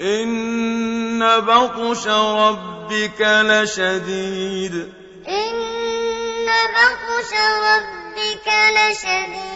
إِنَّ بَطْشَ رَبِّكَ لَشَدِيدٌ إِنَّ بَطْشَ رَبِّكَ لَشَدِيدٌ